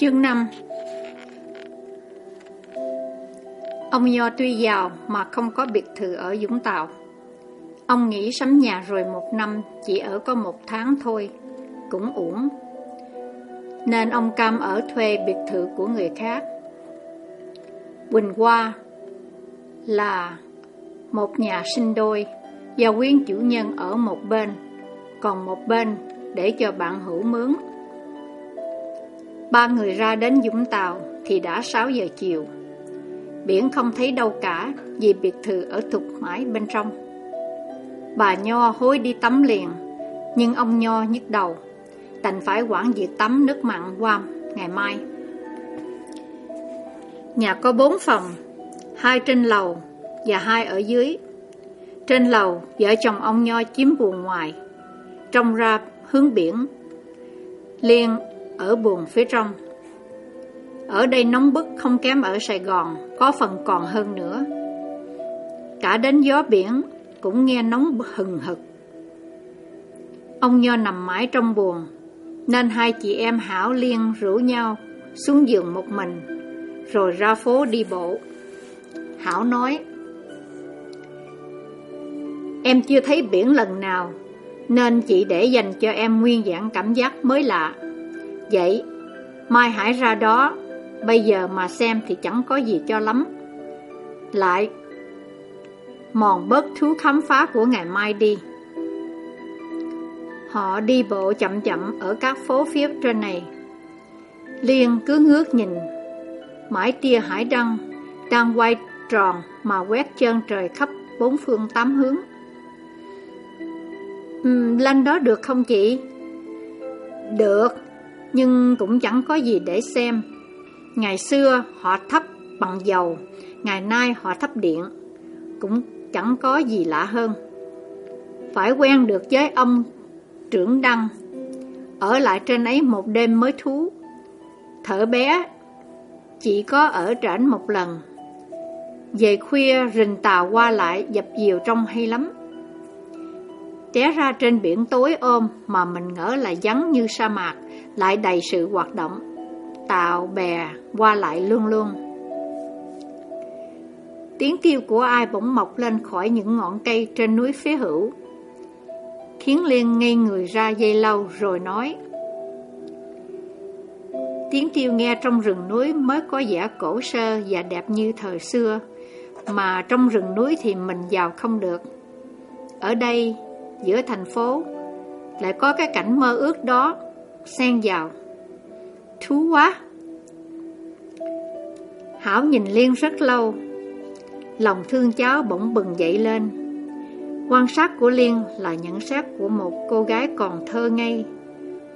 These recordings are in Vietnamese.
Chương 5 Ông Nho tuy giàu mà không có biệt thự ở Dũng Tàu. Ông nghĩ sắm nhà rồi một năm chỉ ở có một tháng thôi, cũng uổng. Nên ông cam ở thuê biệt thự của người khác. Quỳnh Hoa là một nhà sinh đôi, và quyến chủ nhân ở một bên, còn một bên để cho bạn hữu mướn Ba người ra đến Dũng Tàu thì đã 6 giờ chiều. Biển không thấy đâu cả vì biệt thự ở thục mãi bên trong. Bà Nho hối đi tắm liền, nhưng ông Nho nhức đầu, đành phải quản việc tắm nước mặn qua ngày mai. Nhà có bốn phòng, hai trên lầu và hai ở dưới. Trên lầu, vợ chồng ông Nho chiếm buồn ngoài, trông ra hướng biển. Liên ở buồng phía trong. Ở đây nóng bức không kém ở Sài Gòn, có phần còn hơn nữa. Cả đến gió biển cũng nghe nóng hừng hực. Ông Nho nằm mãi trong buồng, nên hai chị em Hảo Liên rủ nhau xuống giường một mình, rồi ra phố đi bộ. Hảo nói, Em chưa thấy biển lần nào, nên chị để dành cho em nguyên dạng cảm giác mới lạ. Vậy, mai hải ra đó, bây giờ mà xem thì chẳng có gì cho lắm. Lại, mòn bớt thú khám phá của ngày mai đi. Họ đi bộ chậm chậm ở các phố phía trên này. Liên cứ ngước nhìn, mãi tia hải đăng đang quay tròn mà quét chân trời khắp bốn phương tám hướng. uhm, lanh đó được không chị? Được, nhưng cũng chẳng có gì để xem. Ngày xưa họ thắp bằng dầu, ngày nay họ thắp điện, cũng chẳng có gì lạ hơn. Phải quen được với ông trưởng đăng, ở lại trên ấy một đêm mới thú. Thở bé, chỉ có ở trển một lần. Về khuya rình tàu qua lại dập dìu trong hay lắm. Té ra trên biển tối ôm mà mình ngỡ là vắng như sa mạc, lại đầy sự hoạt động, tạo bè qua lại luôn luôn. Tiếng kêu của ai bỗng mọc lên khỏi những ngọn cây trên núi phía hữu, khiến Liên ngây người ra dây lâu rồi nói Tiếng kêu nghe trong rừng núi mới có vẻ cổ sơ và đẹp như thời xưa, mà trong rừng núi thì mình vào không được. Ở đây, giữa thành phố, lại có cái cảnh mơ ước đó Sang vào. Thú quá! Hảo nhìn Liên rất lâu, lòng thương cháu bỗng bừng dậy lên. Quan sát của Liên là nhận xét của một cô gái còn thơ ngây,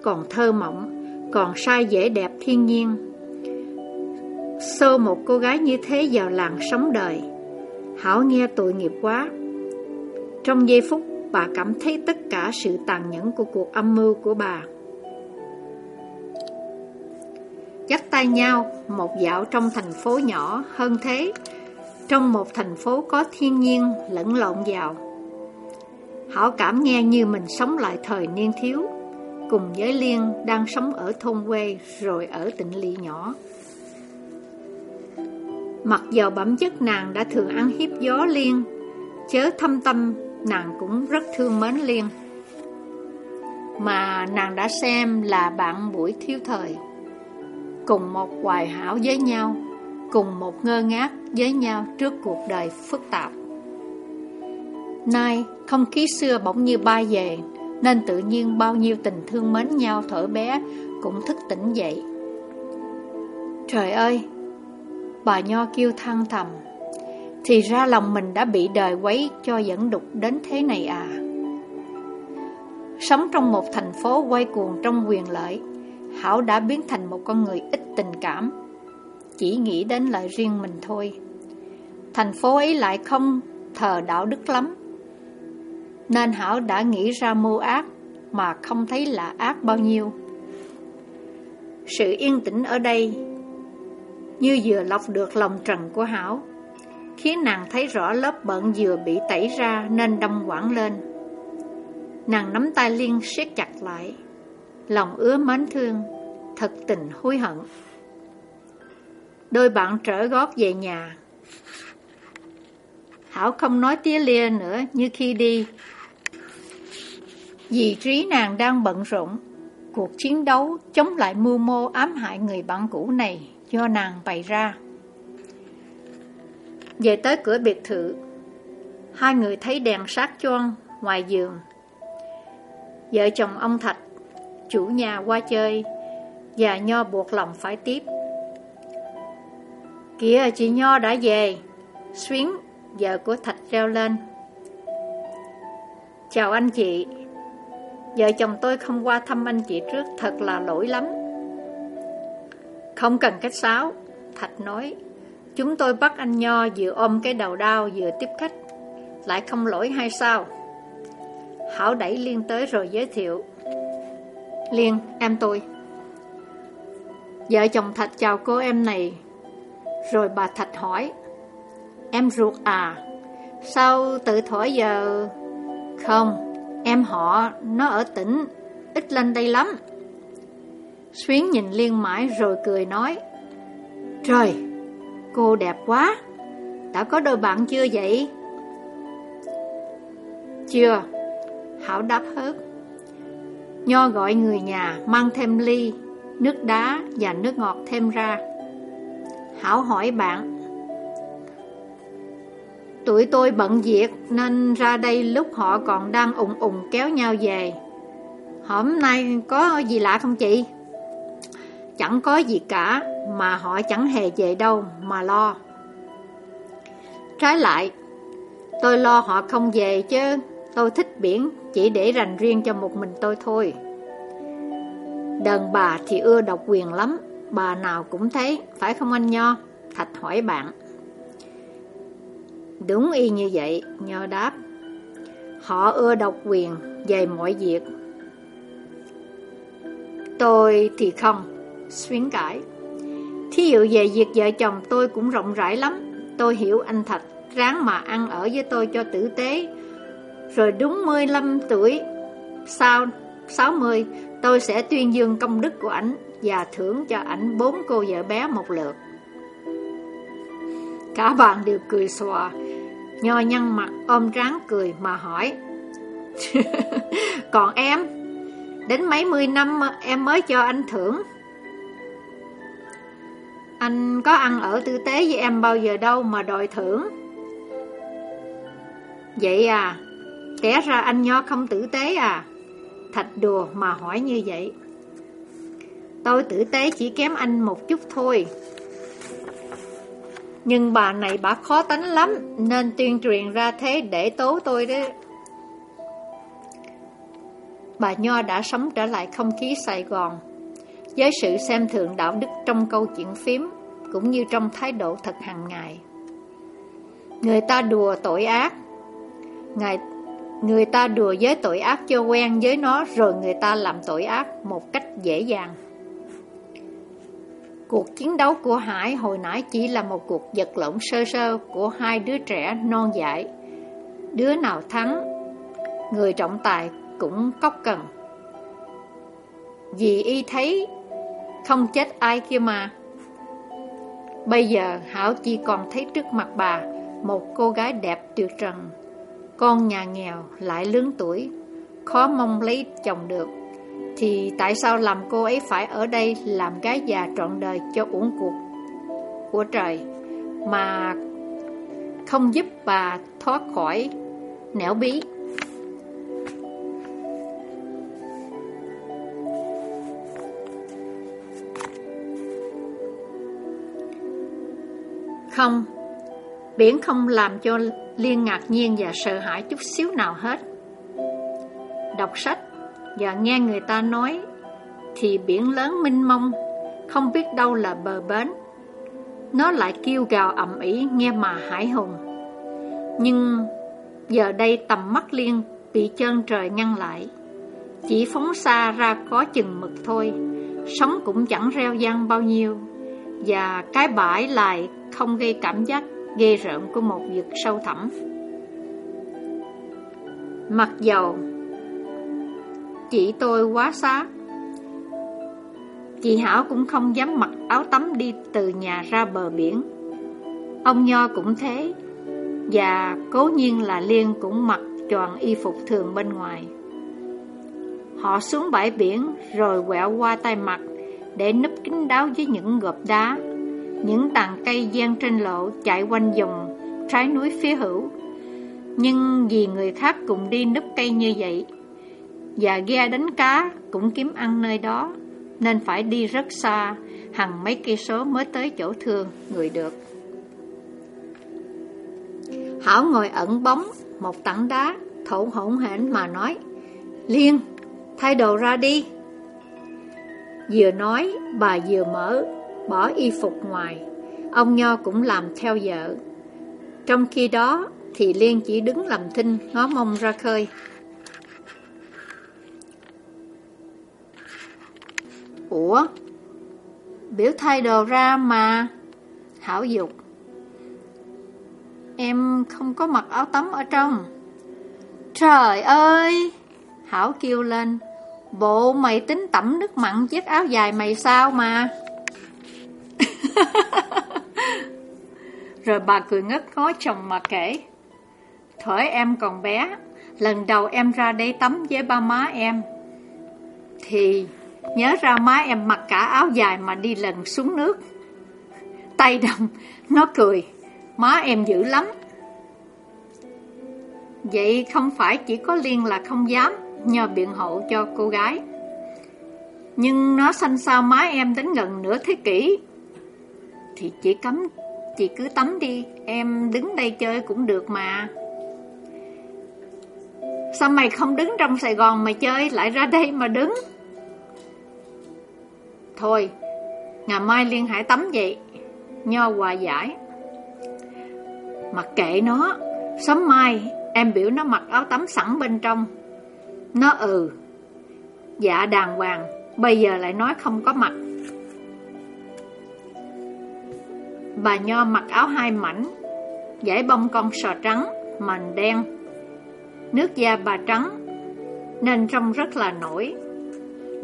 còn thơ mộng, còn sai dễ đẹp thiên nhiên. Xô một cô gái như thế vào làng sống đời, Hảo nghe tội nghiệp quá. Trong giây phút, bà cảm thấy tất cả sự tàn nhẫn của cuộc âm mưu của bà. Dắt tay nhau một dạo trong thành phố nhỏ hơn thế, trong một thành phố có thiên nhiên lẫn lộn vào. Hảo cảm nghe như mình sống lại thời niên thiếu, cùng với Liên đang sống ở thôn quê rồi ở tỉnh lỵ nhỏ. Mặc dầu bẩm chất nàng đã thường ăn hiếp gió Liên, chớ thâm tâm nàng cũng rất thương mến Liên. Mà nàng đã xem là bạn buổi thiếu thời cùng một hoài hảo với nhau, cùng một ngơ ngác với nhau trước cuộc đời phức tạp. Nay, không khí xưa bỗng như bay về, nên tự nhiên bao nhiêu tình thương mến nhau thở bé cũng thức tỉnh dậy. Trời ơi! Bà Nho kêu than thầm. Thì ra lòng mình đã bị đời quấy cho dẫn đục đến thế này à. Sống trong một thành phố quay cuồng trong quyền lợi, Hảo đã biến thành một con người ít tình cảm, chỉ nghĩ đến lợi riêng mình thôi. Thành phố ấy lại không thờ đạo đức lắm, nên Hảo đã nghĩ ra mưu ác mà không thấy là ác bao nhiêu. Sự yên tĩnh ở đây như vừa lọc được lòng trần của Hảo, khiến nàng thấy rõ lớp bận vừa bị tẩy ra nên đâm quảng lên. Nàng nắm tay Liên siết chặt lại, lòng ứa mến thương, thật tình hối hận. Đôi bạn trở gót về nhà. Hảo không nói tía lia nữa như khi đi. Vì trí nàng đang bận rộn, cuộc chiến đấu chống lại mưu mô ám hại người bạn cũ này do nàng bày ra. Về tới cửa biệt thự, hai người thấy đèn sát choang ngoài giường. Vợ chồng ông Thạch, chủ nhà qua chơi, và Nho buộc lòng phải tiếp. Kìa chị Nho đã về, Xuyến, vợ của Thạch reo lên. Chào anh chị, vợ chồng tôi không qua thăm anh chị trước, thật là lỗi lắm. Không cần cách sáo, Thạch nói. Chúng tôi bắt anh Nho vừa ôm cái đầu đau vừa tiếp khách. Lại không lỗi hay sao? Hảo đẩy Liên tới rồi giới thiệu. Liên, em tôi. Vợ chồng Thạch chào cô em này. Rồi bà Thạch hỏi. Em ruột à? Sao tự thổi giờ... Không, em họ, nó ở tỉnh, ít lên đây lắm. Xuyến nhìn Liên mãi rồi cười nói Trời, cô đẹp quá Đã có đôi bạn chưa vậy? Chưa Hảo đáp hớt Nho gọi người nhà mang thêm ly, Nước đá và nước ngọt thêm ra. Hảo hỏi bạn Tuổi tôi bận việc Nên ra đây lúc họ còn đang ủng ủng kéo nhau về. Hôm nay có gì lạ không chị? Chẳng có gì cả, Mà họ chẳng hề về đâu mà lo. Trái lại, Tôi lo họ không về chứ. Tôi thích biển, Chỉ để dành riêng cho một mình tôi thôi. Đàn bà thì ưa độc quyền lắm, Bà nào cũng thấy Phải không anh Nho? Thạch hỏi bạn. Đúng y như vậy, Nho đáp. Họ ưa độc quyền về mọi việc. Tôi thì không, Xuyến cãi. Thí dụ về việc vợ chồng tôi cũng rộng rãi lắm. Tôi hiểu anh Thạch Ráng mà ăn ở với tôi cho tử tế rồi đúng 15 tuổi, Sau 60 Tôi sẽ tuyên dương công đức của ảnh Và thưởng cho ảnh bốn cô vợ bé một lượt. Cả bạn đều cười xòa, Nho nhăn mặt, ôm tráng cười mà hỏi, Còn em? Đến mấy mươi năm em mới cho anh thưởng? Anh có ăn ở tử tế với em bao giờ đâu mà đòi thưởng. Vậy à Té ra anh nho không tử tế à? Thạch đùa mà hỏi như vậy. Tôi tử tế chỉ kém anh một chút thôi. Nhưng bà này bà khó tánh lắm Nên tuyên truyền ra thế để tố tôi đấy. Bà Nho đã sống trở lại không khí Sài Gòn. Với sự xem thường đạo đức trong câu chuyện phím cũng như trong thái độ thật hàng ngày. Người ta đùa tội ác, ngài người ta đùa với tội ác cho quen với nó rồi người ta làm tội ác một cách dễ dàng. Cuộc chiến đấu của Hải hồi nãy chỉ là một cuộc giật lộn sơ sơ của hai đứa trẻ non dại. Đứa nào thắng, người trọng tài cũng cốc cần. Vì y thấy không chết ai kia mà Bây giờ Hảo chỉ còn thấy trước mặt bà Một cô gái đẹp tuyệt trần con nhà nghèo lại lớn tuổi Khó mong lấy chồng được. Thì tại sao làm cô ấy phải ở đây Làm gái già trọn đời cho uổng cuộc? Của trời Mà không giúp bà thoát khỏi nẻo bí. Không, biển không làm cho Liên ngạc nhiên và sợ hãi chút xíu nào hết. Đọc sách và nghe người ta nói thì biển lớn minh mông, không biết đâu là bờ bến. Nó lại kêu gào ầm ĩ nghe mà hải hùng. Nhưng giờ đây tầm mắt Liên bị chân trời ngăn lại. Chỉ phóng xa ra có chừng mực thôi, sống cũng chẳng reo vang bao nhiêu. Và cái bãi lại không gây cảm giác ghê rợn của một vực sâu thẳm. Mặc dầu Chị tôi quá xá, Chị Hảo cũng không dám mặc áo tắm đi từ nhà ra bờ biển. Ông Nho cũng thế, Và cố nhiên là Liên cũng mặc tròn y phục thường bên ngoài. Họ xuống bãi biển rồi quẹo qua tay mặt Để núp kín đáo với những gợp đá. Những tàn cây gian trên lộ chạy quanh vùng, trái núi phía hữu. Nhưng vì người khác cùng đi núp cây như vậy, Và ghe đánh cá cũng kiếm ăn nơi đó, Nên phải đi rất xa Hàng mấy cây số mới tới chỗ thương người được. Hảo ngồi ẩn bóng Một tảng đá, Thổ hổn hển mà nói, Liên, Thay đồ ra đi. Vừa nói, Bà vừa mở Bỏ y phục ngoài. Ông Nho cũng làm theo vợ. Trong khi đó, Thì Liên chỉ đứng làm thinh, Ngó mông ra khơi. Ủa? Biểu thay đồ ra mà. Hảo dục. Em không có mặc áo tắm ở trong. Trời ơi! Hảo kêu lên. Bộ mày tính tẩm nước mặn chiếc áo dài mày sao mà? Rồi bà cười ngất ngó chồng mà kể, Thời em còn bé, Lần đầu em ra đây tắm với ba má em, Thì nhớ ra má em mặc cả áo dài mà đi lần xuống nước. Tay đầm, Nó cười, Má em dữ lắm. Vậy không phải chỉ có Liên là không dám Nhờ biện hộ cho cô gái, Nhưng nó sanh sao má em đến gần nửa thế kỷ thì chị cấm Chị cứ tắm đi. Em đứng đây chơi cũng được mà. Sao mày không đứng trong Sài Gòn mà chơi, Lại ra đây mà đứng? Thôi, Ngày mai Liên Hải tắm vậy. Nho hòa giải. Mặc kệ nó, Sớm mai em biểu nó mặc áo tắm sẵn bên trong. Nó ừ. Dạ đàng hoàng, Bây giờ lại nói không có mặt. Bà Nho mặc áo hai mảnh Giải bông con sò trắng Mành đen. Nước da bà trắng Nên trông rất là nổi.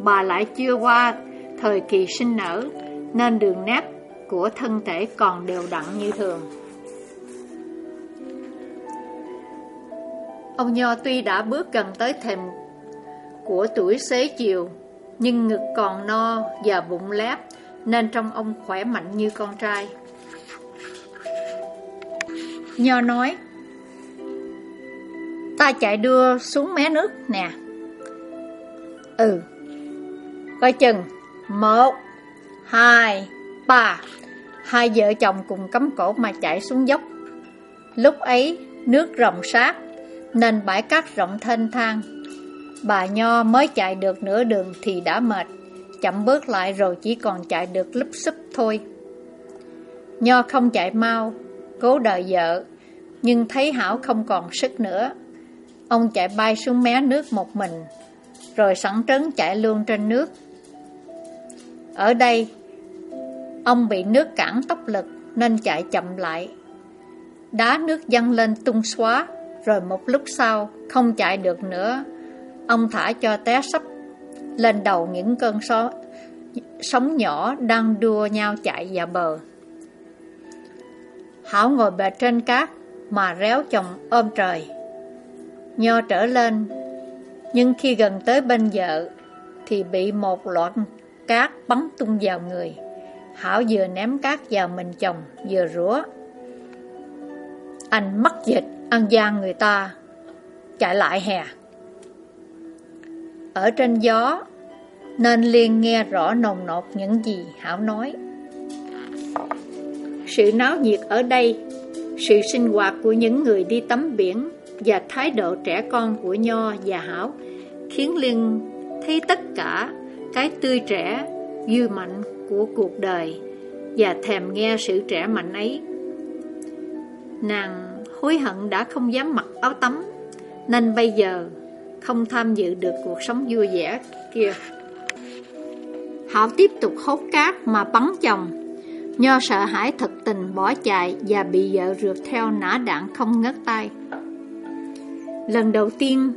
Bà lại chưa qua Thời kỳ sinh nở Nên đường nét của thân thể còn đều đặn như thường. Ông Nho tuy đã bước gần tới thềm của tuổi xế chiều, nhưng ngực còn no và bụng lép, nên trong ông khỏe mạnh như con trai. Nho nói, ta chạy đưa xuống mé nước nè. Ừ, coi chừng, một, hai, ba, hai vợ chồng cùng cắm cổ mà chạy xuống dốc. Lúc ấy, nước rộng sát, nên bãi cát rộng thênh thang. Bà Nho mới chạy được nửa đường thì đã mệt, chậm bước lại rồi chỉ còn chạy được lúp xúp thôi. Nho không chạy mau, cố đợi vợ, nhưng thấy Hảo không còn sức nữa. Ông chạy bay xuống mé nước một mình, rồi sẵn trấn chạy luôn trên nước. Ở đây, ông bị nước cản tốc lực nên chạy chậm lại. Đá nước dâng lên tung xóa, rồi một lúc sau, không chạy được nữa, ông thả cho té sắp lên đầu những cơn gió sóng nhỏ đang đua nhau chạy vào bờ. Hảo ngồi bệt trên cát mà réo chồng ôm trời. Nho trở lên, nhưng khi gần tới bên vợ thì bị một loạt cát bắn tung vào người. Hảo vừa ném cát vào mình chồng vừa rủa. Anh mắc dịch ăn gian người ta Chạy lại hè Ở trên gió Nên Liên nghe rõ nồng nột những gì Hảo nói Sự náo nhiệt ở đây, sự sinh hoạt của những người đi tắm biển và thái độ trẻ con của Nho và Hảo khiến Liên thấy tất cả cái tươi trẻ, dư mạnh của cuộc đời và thèm nghe sự trẻ mạnh ấy. Nàng hối hận đã không dám mặc áo tắm, nên bây giờ không tham dự được cuộc sống vui vẻ kia. Hảo tiếp tục hốt cát mà bắn chồng. Nho sợ hãi thật tình bỏ chạy và bị vợ rượt theo nã đạn không ngớt tay. Lần đầu tiên,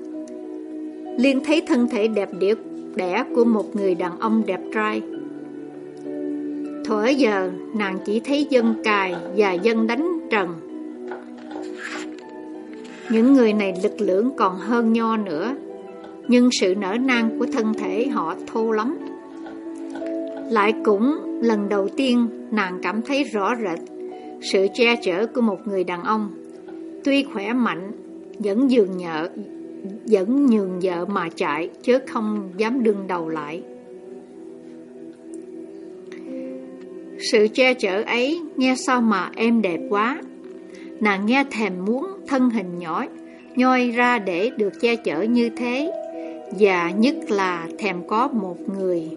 Liên thấy thân thể đẹp đẽ đẻ của một người đàn ông đẹp trai. Thuở giờ, nàng chỉ thấy dân cài và dân đánh trần. Những người này lực lượng còn hơn nho nữa, nhưng sự nở nang của thân thể họ thô lắm. Lại cũng lần đầu tiên nàng cảm thấy rõ rệt sự che chở của một người đàn ông. Tuy khỏe mạnh, vẫn dường nhợ, vẫn nhường vợ mà chạy, chứ không dám đương đầu lại. Sự che chở ấy nghe sao mà em đẹp quá. Nàng nghe thèm muốn thân hình nhỏ, nhoi ra để được che chở như thế, và nhất là thèm có một người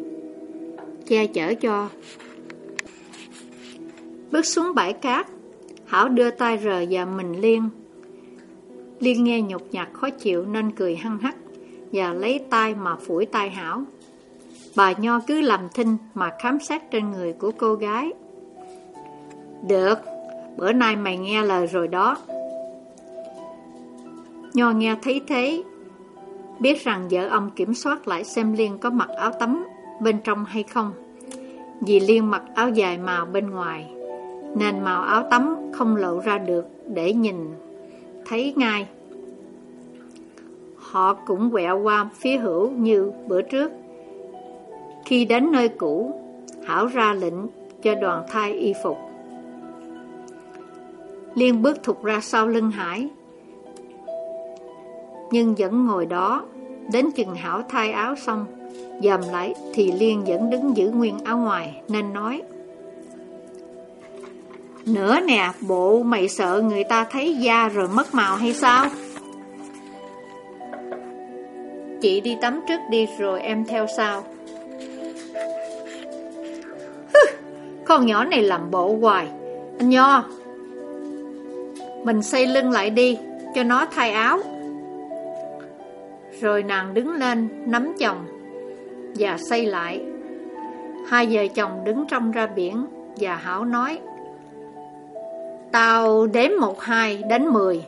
che chở cho. Bước xuống bãi cát, Hảo đưa tay rờ và mình Liên. Liên nghe nhục nhạt khó chịu nên cười hăng hắc và lấy tay mà phủi tay Hảo. Bà Nho cứ làm thinh mà khám sát trên người của cô gái. Được, bữa nay mày nghe lời rồi đó. Nho nghe thấy thế, biết rằng vợ ông kiểm soát lại xem Liên có mặc áo tắm bên trong hay không. Vì Liên mặc áo dài màu bên ngoài, nên màu áo tắm không lộ ra được để nhìn thấy ngay. Họ cũng quẹo qua phía hữu như bữa trước. Khi đến nơi cũ, Hảo ra lệnh cho đoàn thai y phục. Liên bước thục ra sau lưng Hải, nhưng vẫn ngồi đó, đến chừng Hảo thay áo xong, dòm lại thì Liên vẫn đứng giữ nguyên áo ngoài, nên nói Nữa nè, bộ mày sợ người ta thấy da rồi mất màu hay sao? Chị đi tắm trước đi rồi em theo sau. Con nhỏ này làm bộ hoài Anh Nho. Mình xây lưng lại đi Cho nó thay áo. Rồi nàng đứng lên Nắm chồng. Và xây lại. Hai vợ chồng đứng trong ra biển Và Hảo nói, Tao đếm một hai đến mười,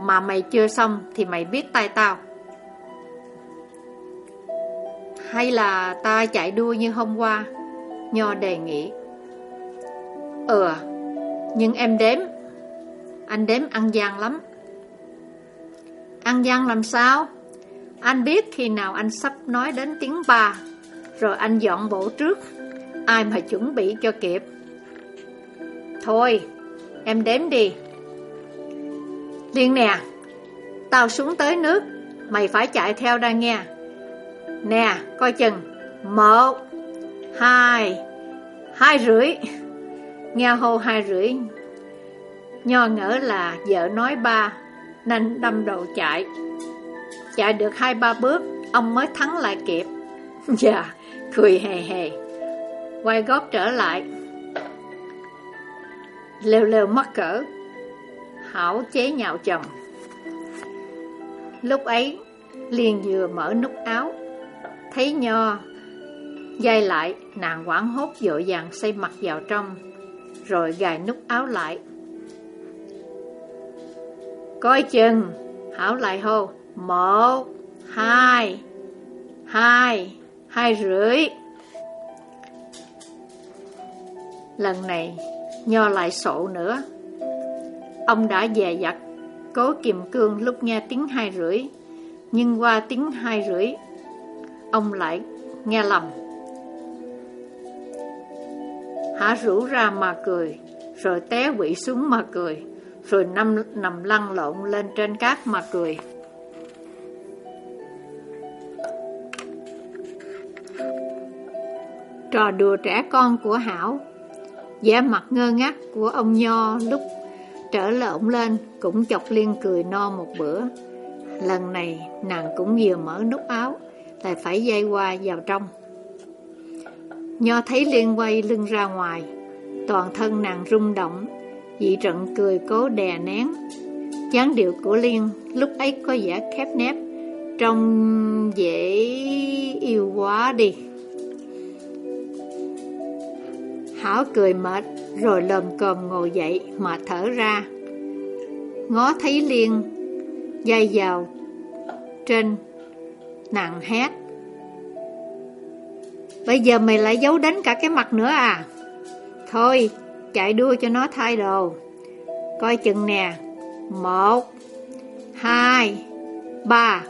Mà mày chưa xong Thì mày biết tay tao. Hay là ta chạy đua như hôm qua? Nho đề nghị. Ừ Nhưng em đếm. Anh đếm ăn gian lắm. Ăn gian làm sao? Anh biết khi nào anh sắp nói đến tiếng ba, Rồi anh dọn bộ trước. Ai mà chuẩn bị cho kịp? Thôi, Em đếm đi. Liên nè, Tao xuống tới nước, Mày phải chạy theo đây nghe. Nè, coi chừng. Một, Hai Hai rưỡi. Nghe hô hai rưỡi. Nho ngỡ là vợ nói ba, Nên đâm đầu chạy. Chạy được hai ba bước, Ông mới thắng lại kịp. Dạ Cười hề hề. Quay gót trở lại. Lêu lêu mắc cỡ. Hảo chế nhạo chồng. Lúc ấy, liền vừa mở nút áo. Thấy nho, Dây lại, Nàng quảng hốt dội vàng xây mặt vào trong, Rồi gài nút áo lại. Coi chừng, Hảo lại hô. Một Hai Hai Hai rưỡi. Lần này Nho lại sổ nữa. Ông đã dè dặt Cố kiềm cương lúc nghe tiếng hai rưỡi Nhưng qua tiếng hai rưỡi Ông lại nghe lầm. Hả rủ ra mà cười Rồi té quỵ xuống mà cười Rồi nằm, nằm lăn lộn lên trên cát mà cười. Trò đùa trẻ con của Hảo vẻ mặt ngơ ngác của ông Nho lúc trở lộn lên cũng chọc Liên cười no một bữa. Lần này nàng cũng vừa mở nút áo, lại phải dây qua vào trong. Nho thấy Liên quay lưng ra ngoài, toàn thân nàng rung động, dị trận cười cố đè nén. chán điệu của Liên lúc ấy có vẻ khép nép, trông dễ yêu quá đi. Hảo cười mệt, rồi lồm cồm ngồi dậy mà thở ra. Ngó thấy Liên, dây vào trên, nàng hét. Bây giờ mày lại giấu đánh cả cái mặt nữa à? Thôi, chạy đua cho nó thay đồ. Coi chừng nè. Một, hai, ba.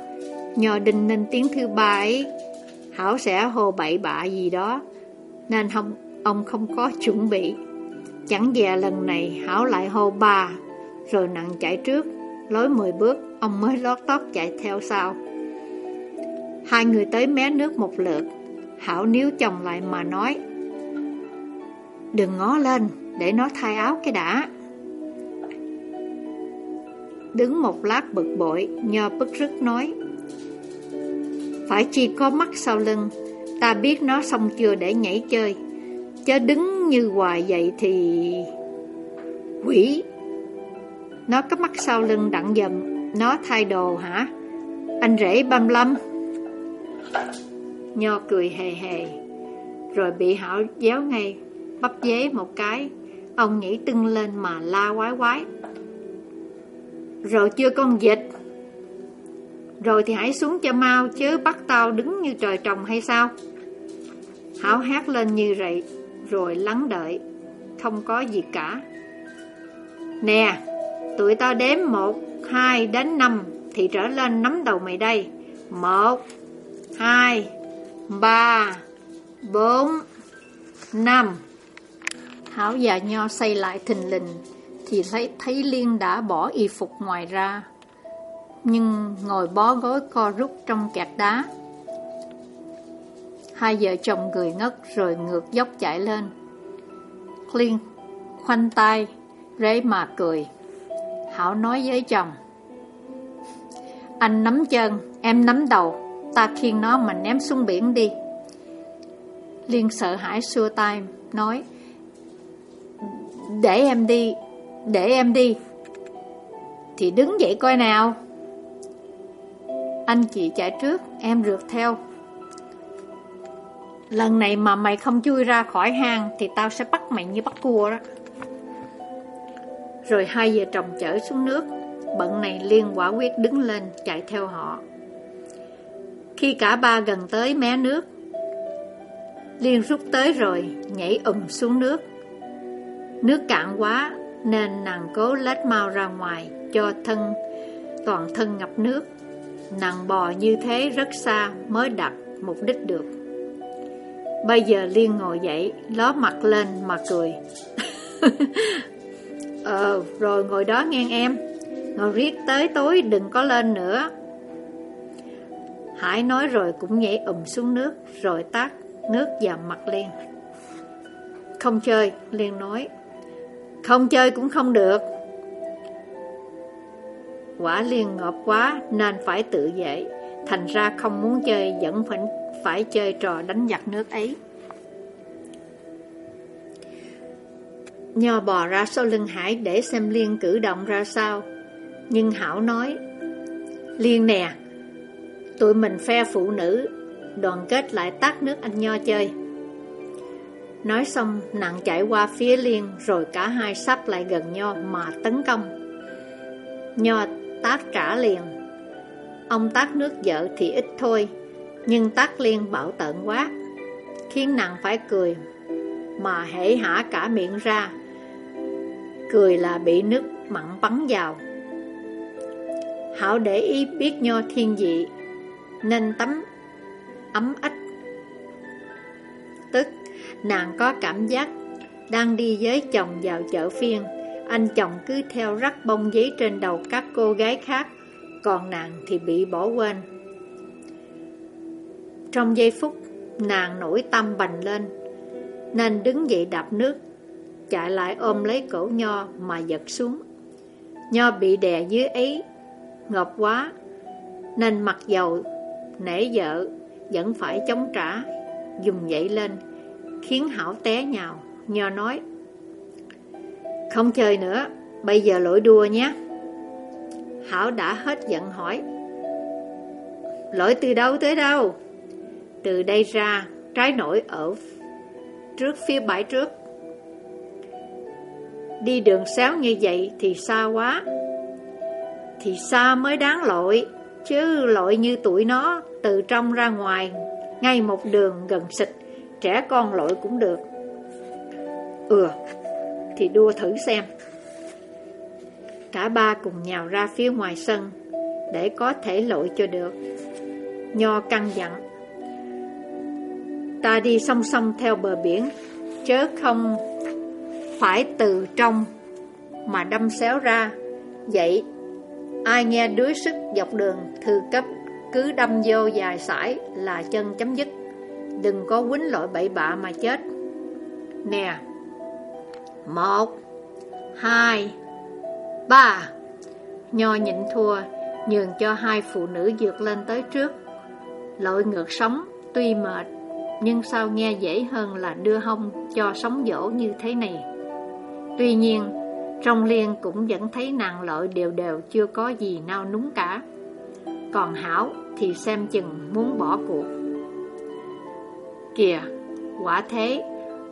Nhờ đình nên tiếng thứ ba ấy, Hảo sẽ hồ bậy bạ gì đó, nên không ông không có chuẩn bị. Chẳng dè lần này Hảo lại hô ba, rồi nặng chạy trước, lối 10 bước, ông mới lót tót chạy theo sau. Hai người tới mé nước một lượt, Hảo níu chồng lại mà nói, Đừng ngó lên, để nó thay áo cái đã. Đứng một lát bực bội, Nho bức rứt nói, Phải chi có mắt sau lưng, ta biết nó xong chưa để nhảy chơi, chứ đứng như hoài vậy thì... Quỷ! Nó có mắt sau lưng đặng dầm, nó thay đồ hả? Anh rể băm lâm. Nho cười hề hề, rồi bị Hảo déo ngay, bắp dế một cái. Ông nhảy tưng lên mà la quái quái. Rồi chưa con dịch? Rồi thì hãy xuống cho mau chứ bắt tao đứng như trời trồng hay sao? Hảo hát lên như vậy, rồi lắng đợi, không có gì cả. Nè, tụi tao đếm một, hai đến năm thì trở lên nắm đầu mày đây. Một, hai, ba, bốn, năm. Hảo và Nho xây lại thình lình, thì thấy, thấy Liên đã bỏ y phục ngoài ra, nhưng ngồi bó gối co rút trong kẹt đá. Hai vợ chồng cười ngất rồi ngược dốc chạy lên. Liên khoanh tay, rế mà cười. Hảo nói với chồng. Anh nắm chân, em nắm đầu, ta khiêng nó mà ném xuống biển đi. Liên sợ hãi xua tay, nói Để em đi, để em đi. Thì đứng dậy coi nào. Anh chị chạy trước, em rượt theo. Lần này mà mày không chui ra khỏi hang Thì tao sẽ bắt mày như bắt cua đó. Rồi hai vợ chồng chở xuống nước. Bận này liên quả quyết đứng lên Chạy theo họ. Khi cả ba gần tới mé nước Liên rút tới rồi Nhảy ùm xuống nước. Nước cạn quá Nên nàng cố lết mau ra ngoài Cho thân, toàn thân ngập nước. Nàng bò như thế rất xa Mới đặt mục đích được. Bây giờ Liên ngồi dậy, ló mặt lên mà cười. ờ, rồi ngồi đó nghe em. Ngồi riết tới tối đừng có lên nữa. Hải nói rồi cũng nhảy ùm xuống nước, rồi tát nước vào mặt Liên. Không chơi, Liên nói. Không chơi cũng không được. Quả Liên ngợp quá nên phải tự dậy. Thành ra không muốn chơi vẫn phải phải chơi trò đánh giặc nước ấy. Nho bò ra sau lưng Hải để xem Liên cử động ra sao. Nhưng Hảo nói, Liên nè, tụi mình phe phụ nữ, đoàn kết lại tát nước anh Nho chơi. Nói xong, nặng chạy qua phía Liên, rồi cả hai sắp lại gần Nho mà tấn công. Nho tát trả liền. Ông tát nước vợ thì ít thôi, nhưng Tắc liên bảo tận quá, Khiến nàng phải cười, Mà hễ hả cả miệng ra, Cười là bị nước mặn bắn vào. Hảo để ý biết nho thiên dị Nên tắm ấm ách. Tức, nàng có cảm giác Đang đi với chồng vào chợ phiên, Anh chồng cứ theo rắc bông giấy trên đầu các cô gái khác, Còn nàng thì bị bỏ quên trong giây phút nàng nổi tâm bành lên Nên đứng dậy đạp nước chạy lại ôm lấy cổ Nho mà giật xuống. Nho bị đè dưới ấy, ngợp quá, nên mặc dầu nể vợ vẫn phải chống trả, dùng dậy lên, khiến Hảo té nhào. Nho nói, không chơi nữa, bây giờ lỗi đua nhé. Hảo đã hết giận hỏi, lỗi từ đâu tới đâu? Từ đây ra, trái nổi ở trước phía bãi trước. Đi đường xéo như vậy thì xa quá. Thì xa mới đáng lội, chứ lội như tuổi nó từ trong ra ngoài, ngay một đường gần xịt, trẻ con lội cũng được. Ừ, thì đua thử xem. Cả ba cùng nhào ra phía ngoài sân, để có thể lội cho được. Nho căng dặn. Ta đi song song theo bờ biển, chớ không phải từ trong mà đâm xéo ra. Vậy, ai nghe đuối sức dọc đường thư cấp cứ đâm vô dài sải là chân chấm dứt. Đừng có quýnh lội bậy bạ mà chết. Nè, một, hai, ba. Nho nhịn thua, nhường cho hai phụ nữ dược lên tới trước. Lội ngược sóng, tuy mệt, nhưng sao nghe dễ hơn là đưa hông cho sóng dỗ như thế này. Tuy nhiên, trong liên cũng vẫn thấy nàng lợi đều đều chưa có gì nao núng cả. Còn Hảo thì xem chừng muốn bỏ cuộc. Kìa, quả thế,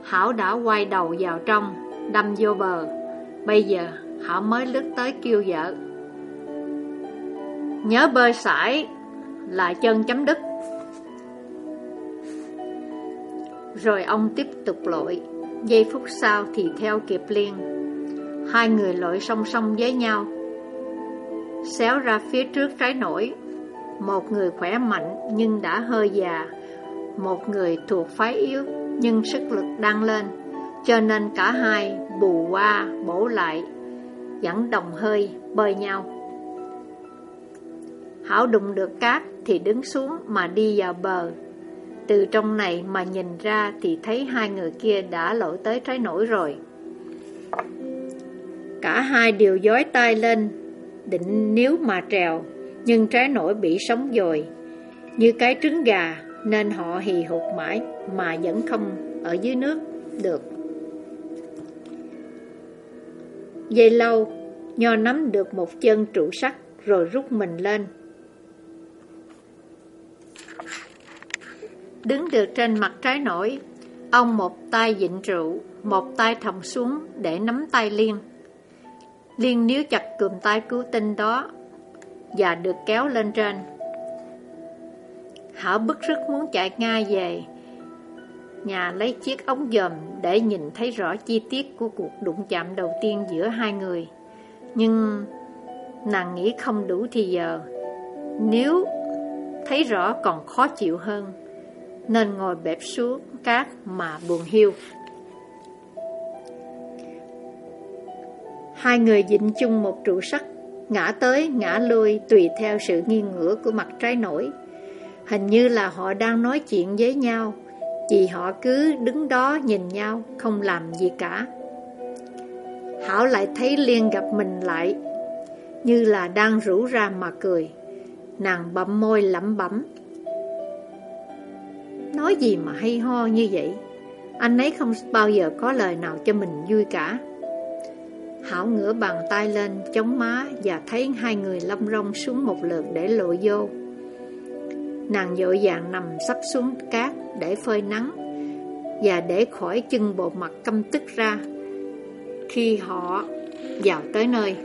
Hảo đã quay đầu vào trong, đâm vô bờ. Bây giờ, Hảo mới lướt tới kêu vợ. Nhớ bơi sải là chân chấm đứt. Rồi ông tiếp tục lội, giây phút sau thì theo kịp liền, Hai người lội song song với nhau, xéo ra phía trước trái nổi. Một người khỏe mạnh nhưng đã hơi già, một người thuộc phái yếu nhưng sức lực đang lên, cho nên cả hai bù qua bổ lại, dẫn đồng hơi bơi nhau. Hảo đụng được cát thì đứng xuống mà đi vào bờ. Từ trong này mà nhìn ra thì thấy hai người kia đã lội tới trái nổi rồi. Cả hai đều dối tay lên, định nếu mà trèo, nhưng trái nổi bị sóng dồi, như cái trứng gà nên họ hì hụt mãi mà vẫn không ở dưới nước được. Dây lâu, Nho nắm được một chân trụ sắt rồi rút mình lên. Đứng được trên mặt trái nổi, ông một tay dịnh rượu, một tay thòng xuống để nắm tay Liên. Liên níu chặt cùm tay cứu tinh đó và được kéo lên trên. Hảo bức rứt muốn chạy ngay về nhà lấy chiếc ống dòm để nhìn thấy rõ chi tiết của cuộc đụng chạm đầu tiên giữa hai người. Nhưng nàng nghĩ không đủ thì giờ. Nếu thấy rõ còn khó chịu hơn, nên ngồi bẹp xuống cát mà buồn hiu. Hai người dịnh chung một trụ sắt, ngã tới, ngã lui tùy theo sự nghiêng ngửa của mặt trái nổi. Hình như là họ đang nói chuyện với nhau, vì họ cứ đứng đó nhìn nhau, không làm gì cả. Hảo lại thấy Liên gặp mình lại, như là đang rủ ra mà cười. Nàng bậm môi lẩm bẩm. Nói gì mà hay ho như vậy? Anh ấy không bao giờ có lời nào cho mình vui cả. Hảo ngửa bàn tay lên, chống má và thấy hai người lâm rong xuống một lượt để lộ vô. Nàng dội vàng nằm sắp xuống cát để phơi nắng và để khỏi chân bộ mặt căm tức ra khi họ vào tới nơi.